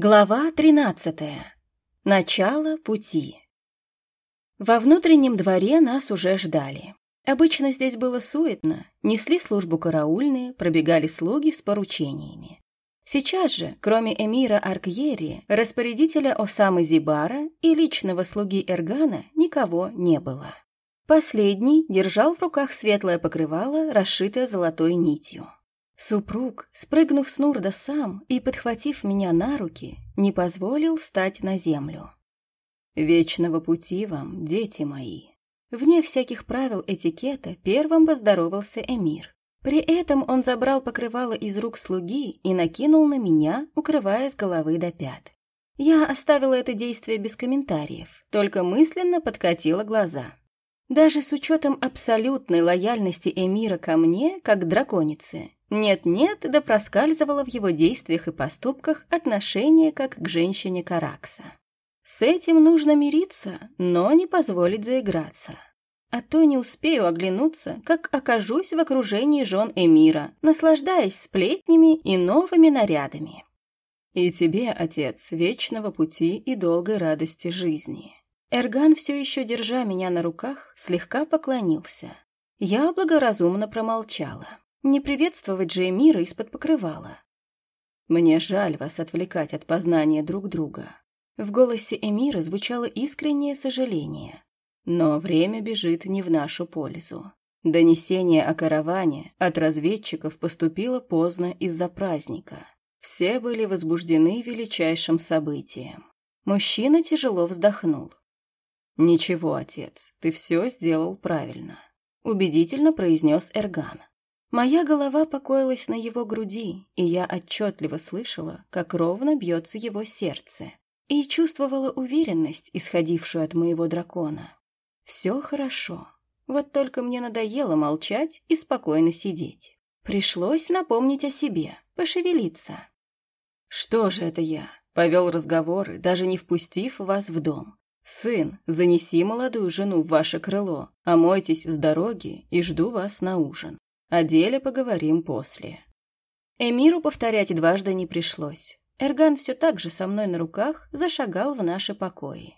Глава 13. Начало пути. Во внутреннем дворе нас уже ждали. Обычно здесь было суетно, несли службу караульные, пробегали слуги с поручениями. Сейчас же, кроме эмира Аркьери, распорядителя Осамы Зибара и личного слуги Эргана, никого не было. Последний держал в руках светлое покрывало, расшитое золотой нитью. Супруг, спрыгнув с Нурда сам и подхватив меня на руки, не позволил стать на землю. «Вечного пути вам, дети мои!» Вне всяких правил этикета первым поздоровался Эмир. При этом он забрал покрывало из рук слуги и накинул на меня, укрывая с головы до пят. Я оставила это действие без комментариев, только мысленно подкатила глаза. Даже с учетом абсолютной лояльности Эмира ко мне, как драконице, нет-нет, да проскальзывало в его действиях и поступках отношение как к женщине Каракса. С этим нужно мириться, но не позволить заиграться. А то не успею оглянуться, как окажусь в окружении жен Эмира, наслаждаясь сплетнями и новыми нарядами. И тебе, отец, вечного пути и долгой радости жизни. Эрган, все еще держа меня на руках, слегка поклонился. Я благоразумно промолчала. Не приветствовать же Эмира из-под покрывала. «Мне жаль вас отвлекать от познания друг друга». В голосе Эмира звучало искреннее сожаление. Но время бежит не в нашу пользу. Донесение о караване от разведчиков поступило поздно из-за праздника. Все были возбуждены величайшим событием. Мужчина тяжело вздохнул. «Ничего, отец, ты все сделал правильно», — убедительно произнес Эрган. Моя голова покоилась на его груди, и я отчетливо слышала, как ровно бьется его сердце, и чувствовала уверенность, исходившую от моего дракона. Все хорошо, вот только мне надоело молчать и спокойно сидеть. Пришлось напомнить о себе, пошевелиться. «Что же это я?» — повел разговоры, даже не впустив вас в дом. «Сын, занеси молодую жену в ваше крыло, омойтесь с дороги и жду вас на ужин. О деле поговорим после. Эмиру повторять дважды не пришлось. Эрган все так же со мной на руках зашагал в наши покои.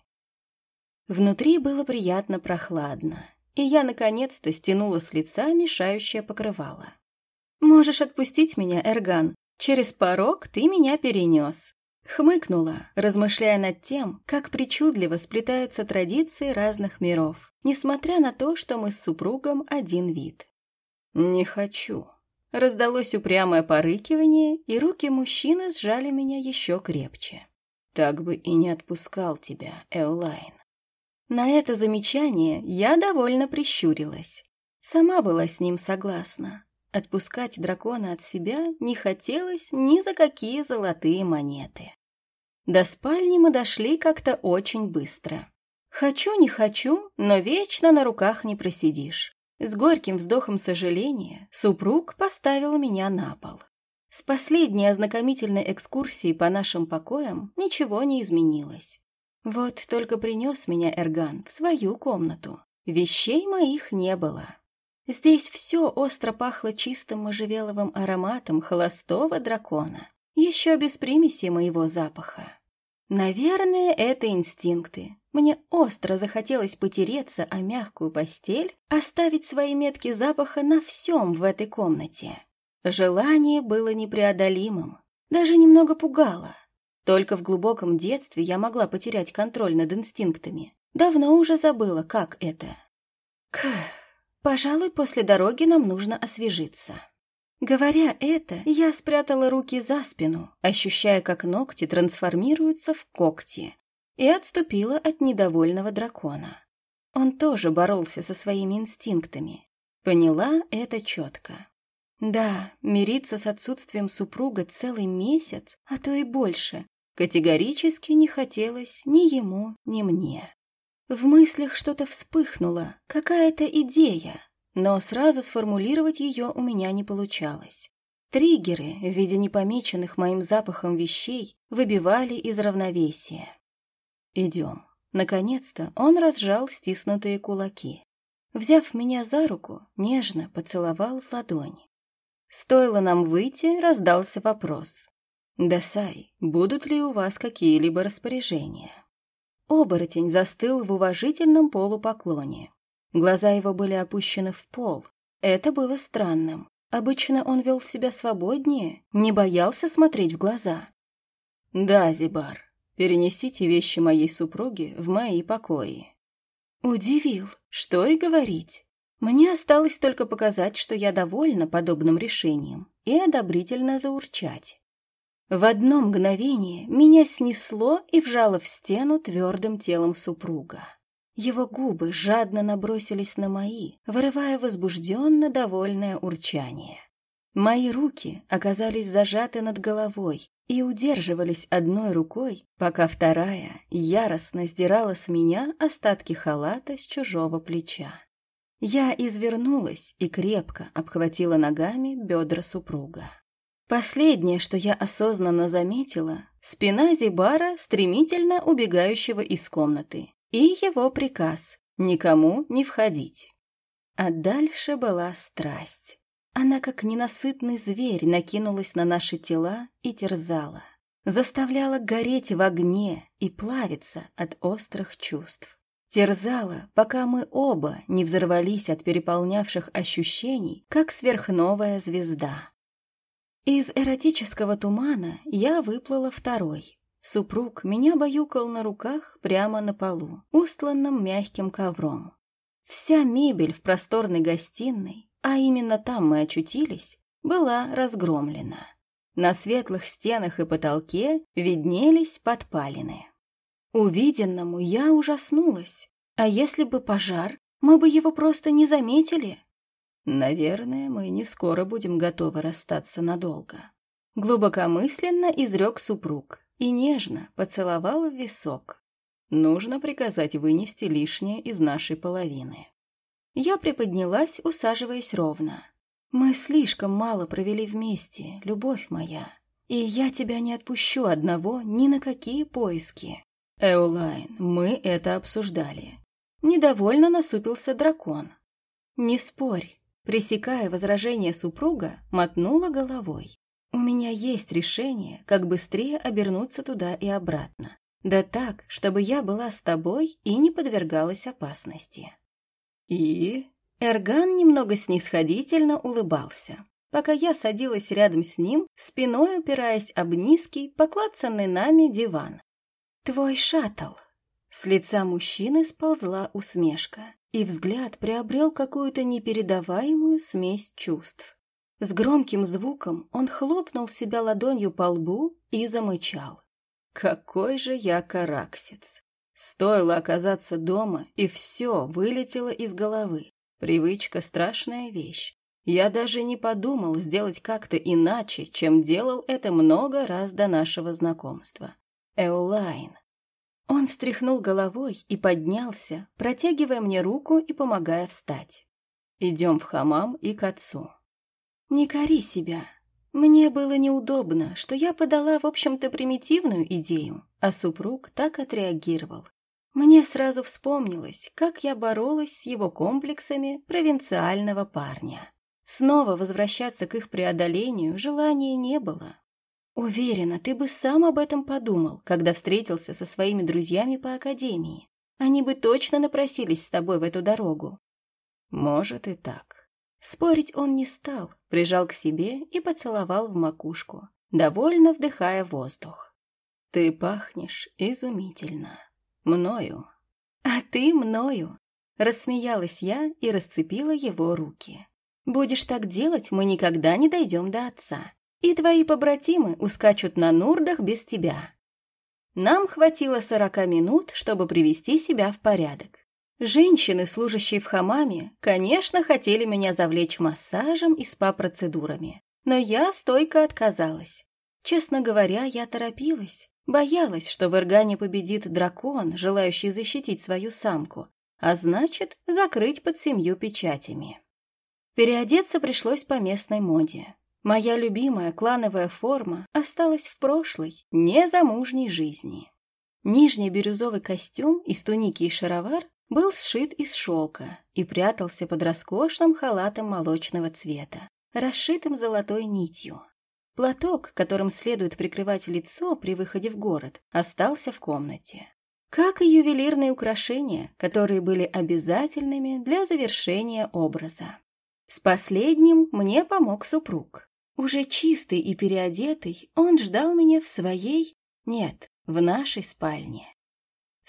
Внутри было приятно прохладно, и я наконец-то стянула с лица мешающее покрывало. «Можешь отпустить меня, Эрган. Через порог ты меня перенес». Хмыкнула, размышляя над тем, как причудливо сплетаются традиции разных миров, несмотря на то, что мы с супругом один вид. «Не хочу». Раздалось упрямое порыкивание, и руки мужчины сжали меня еще крепче. «Так бы и не отпускал тебя, Эолайн». На это замечание я довольно прищурилась. Сама была с ним согласна. Отпускать дракона от себя не хотелось ни за какие золотые монеты. До спальни мы дошли как-то очень быстро. Хочу, не хочу, но вечно на руках не просидишь. С горьким вздохом сожаления супруг поставил меня на пол. С последней ознакомительной экскурсии по нашим покоям ничего не изменилось. Вот только принес меня Эрган в свою комнату. Вещей моих не было. Здесь все остро пахло чистым можжевеловым ароматом холостого дракона, еще без примеси моего запаха. Наверное, это инстинкты. Мне остро захотелось потереться о мягкую постель, оставить свои метки запаха на всем в этой комнате. Желание было непреодолимым, даже немного пугало. Только в глубоком детстве я могла потерять контроль над инстинктами. Давно уже забыла, как это. Кх, пожалуй, после дороги нам нужно освежиться. Говоря это, я спрятала руки за спину, ощущая, как ногти трансформируются в когти, и отступила от недовольного дракона. Он тоже боролся со своими инстинктами. Поняла это четко. Да, мириться с отсутствием супруга целый месяц, а то и больше, категорически не хотелось ни ему, ни мне. В мыслях что-то вспыхнуло, какая-то идея, но сразу сформулировать ее у меня не получалось. Триггеры, в виде непомеченных моим запахом вещей, выбивали из равновесия. «Идем». Наконец-то он разжал стиснутые кулаки. Взяв меня за руку, нежно поцеловал в ладонь. Стоило нам выйти, раздался вопрос. «Дасай, будут ли у вас какие-либо распоряжения?» Оборотень застыл в уважительном полупоклоне. Глаза его были опущены в пол. Это было странным. Обычно он вел себя свободнее, не боялся смотреть в глаза. «Да, Зибар, перенесите вещи моей супруги в мои покои». Удивил, что и говорить. Мне осталось только показать, что я довольна подобным решением, и одобрительно заурчать. В одно мгновение меня снесло и вжало в стену твердым телом супруга. Его губы жадно набросились на мои, вырывая возбужденно довольное урчание. Мои руки оказались зажаты над головой и удерживались одной рукой, пока вторая яростно сдирала с меня остатки халата с чужого плеча. Я извернулась и крепко обхватила ногами бедра супруга. Последнее, что я осознанно заметила, спина Зибара, стремительно убегающего из комнаты, и его приказ — никому не входить. А дальше была страсть. Она, как ненасытный зверь, накинулась на наши тела и терзала. Заставляла гореть в огне и плавиться от острых чувств. Терзала, пока мы оба не взорвались от переполнявших ощущений, как сверхновая звезда. Из эротического тумана я выплыла второй, Супруг меня баюкал на руках прямо на полу, устланном мягким ковром. Вся мебель в просторной гостиной, а именно там мы очутились, была разгромлена. На светлых стенах и потолке виднелись подпалины. Увиденному я ужаснулась. А если бы пожар, мы бы его просто не заметили. Наверное, мы не скоро будем готовы расстаться надолго. Глубокомысленно изрек супруг, и нежно поцеловал в висок. Нужно приказать вынести лишнее из нашей половины. Я приподнялась, усаживаясь ровно. Мы слишком мало провели вместе, любовь моя, и я тебя не отпущу одного ни на какие поиски. Эулайн, мы это обсуждали. Недовольно насупился дракон. Не спорь, пресекая возражение супруга, мотнула головой. У меня есть решение, как быстрее обернуться туда и обратно. Да так, чтобы я была с тобой и не подвергалась опасности. И... Эрган немного снисходительно улыбался, пока я садилась рядом с ним, спиной упираясь об низкий, поклацанный нами диван. «Твой шаттл!» С лица мужчины сползла усмешка, и взгляд приобрел какую-то непередаваемую смесь чувств. С громким звуком он хлопнул себя ладонью по лбу и замычал. «Какой же я караксец!» Стоило оказаться дома, и все вылетело из головы. Привычка — страшная вещь. Я даже не подумал сделать как-то иначе, чем делал это много раз до нашего знакомства. Эулайн. Он встряхнул головой и поднялся, протягивая мне руку и помогая встать. «Идем в хамам и к отцу». Не кори себя. Мне было неудобно, что я подала, в общем-то, примитивную идею, а супруг так отреагировал. Мне сразу вспомнилось, как я боролась с его комплексами провинциального парня. Снова возвращаться к их преодолению желания не было. Уверена, ты бы сам об этом подумал, когда встретился со своими друзьями по академии. Они бы точно напросились с тобой в эту дорогу. Может и так. Спорить он не стал, прижал к себе и поцеловал в макушку, довольно вдыхая воздух. «Ты пахнешь изумительно. Мною». «А ты мною», — рассмеялась я и расцепила его руки. «Будешь так делать, мы никогда не дойдем до отца, и твои побратимы ускачут на нурдах без тебя». Нам хватило сорока минут, чтобы привести себя в порядок. Женщины, служащие в хамаме, конечно, хотели меня завлечь массажем и спа-процедурами, но я стойко отказалась. Честно говоря, я торопилась, боялась, что в Эргане победит дракон, желающий защитить свою самку, а значит, закрыть под семью печатями. Переодеться пришлось по местной моде. Моя любимая клановая форма осталась в прошлой, незамужней жизни. Нижний бирюзовый костюм из туники и шаровар был сшит из шелка и прятался под роскошным халатом молочного цвета, расшитым золотой нитью. Платок, которым следует прикрывать лицо при выходе в город, остался в комнате. Как и ювелирные украшения, которые были обязательными для завершения образа. С последним мне помог супруг. Уже чистый и переодетый, он ждал меня в своей, нет, в нашей спальне.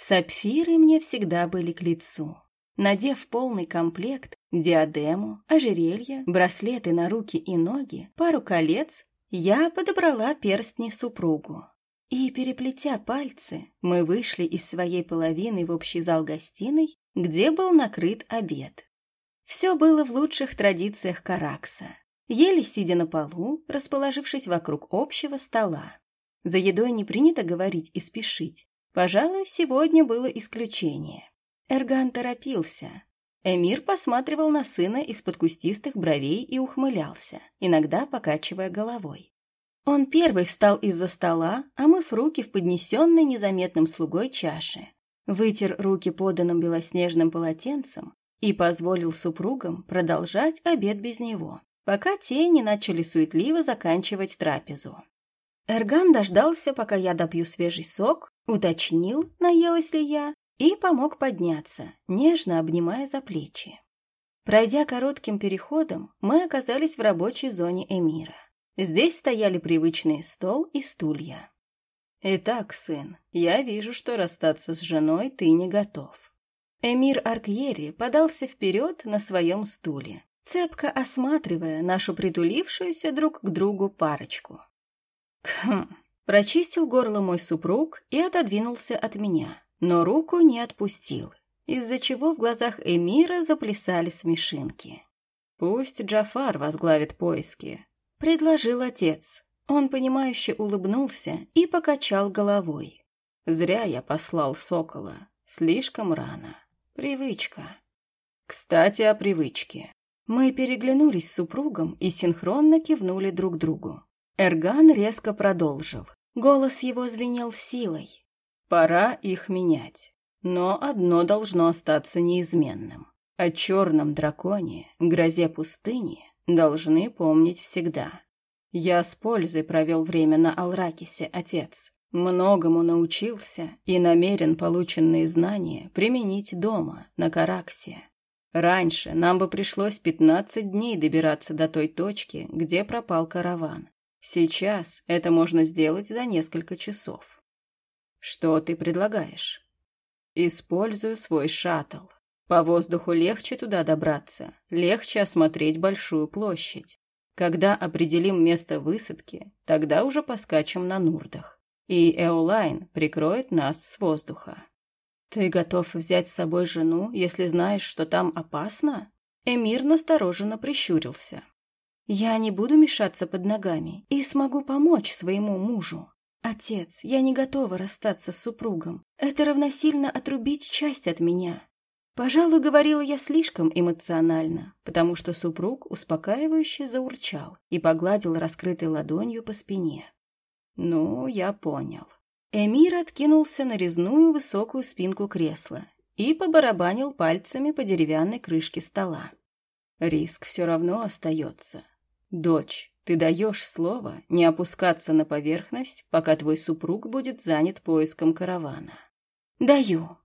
Сапфиры мне всегда были к лицу. Надев полный комплект, диадему, ожерелье, браслеты на руки и ноги, пару колец, я подобрала перстни супругу. И, переплетя пальцы, мы вышли из своей половины в общий зал гостиной, где был накрыт обед. Все было в лучших традициях Каракса. Ели, сидя на полу, расположившись вокруг общего стола. За едой не принято говорить и спешить. Пожалуй, сегодня было исключение. Эрган торопился. Эмир посматривал на сына из-под кустистых бровей и ухмылялся, иногда покачивая головой. Он первый встал из-за стола, омыв руки в поднесенной незаметным слугой чаше, вытер руки поданным белоснежным полотенцем и позволил супругам продолжать обед без него, пока те не начали суетливо заканчивать трапезу. Эрган дождался, пока я допью свежий сок, уточнил, наелась ли я, и помог подняться, нежно обнимая за плечи. Пройдя коротким переходом, мы оказались в рабочей зоне Эмира. Здесь стояли привычный стол и стулья. «Итак, сын, я вижу, что расстаться с женой ты не готов». Эмир Аркьери подался вперед на своем стуле, цепко осматривая нашу притулившуюся друг к другу парочку. Кхм. Прочистил горло мой супруг и отодвинулся от меня, но руку не отпустил, из-за чего в глазах Эмира заплясали смешинки. «Пусть Джафар возглавит поиски», — предложил отец. Он, понимающе улыбнулся и покачал головой. «Зря я послал сокола. Слишком рано. Привычка». «Кстати, о привычке». Мы переглянулись с супругом и синхронно кивнули друг другу. Эрган резко продолжил. Голос его звенел силой. Пора их менять. Но одно должно остаться неизменным. О черном драконе, грозе пустыни, должны помнить всегда. Я с пользой провел время на Алракисе, отец. Многому научился и намерен полученные знания применить дома, на Караксе. Раньше нам бы пришлось пятнадцать дней добираться до той точки, где пропал караван. Сейчас это можно сделать за несколько часов. Что ты предлагаешь? Использую свой шаттл. По воздуху легче туда добраться, легче осмотреть большую площадь. Когда определим место высадки, тогда уже поскачем на Нурдах. И Эолайн прикроет нас с воздуха. Ты готов взять с собой жену, если знаешь, что там опасно? Эмир настороженно прищурился. Я не буду мешаться под ногами и смогу помочь своему мужу. Отец, я не готова расстаться с супругом. Это равносильно отрубить часть от меня. Пожалуй, говорила я слишком эмоционально, потому что супруг успокаивающе заурчал и погладил раскрытой ладонью по спине. Ну, я понял. Эмир откинулся на резную высокую спинку кресла и побарабанил пальцами по деревянной крышке стола. Риск все равно остается. «Дочь, ты даешь слово не опускаться на поверхность, пока твой супруг будет занят поиском каравана?» «Даю»,